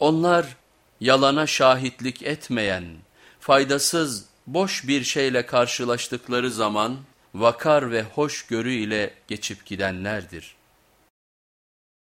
Onlar yalana şahitlik etmeyen, faydasız, boş bir şeyle karşılaştıkları zaman vakar ve hoşgörü ile geçip gidenlerdir.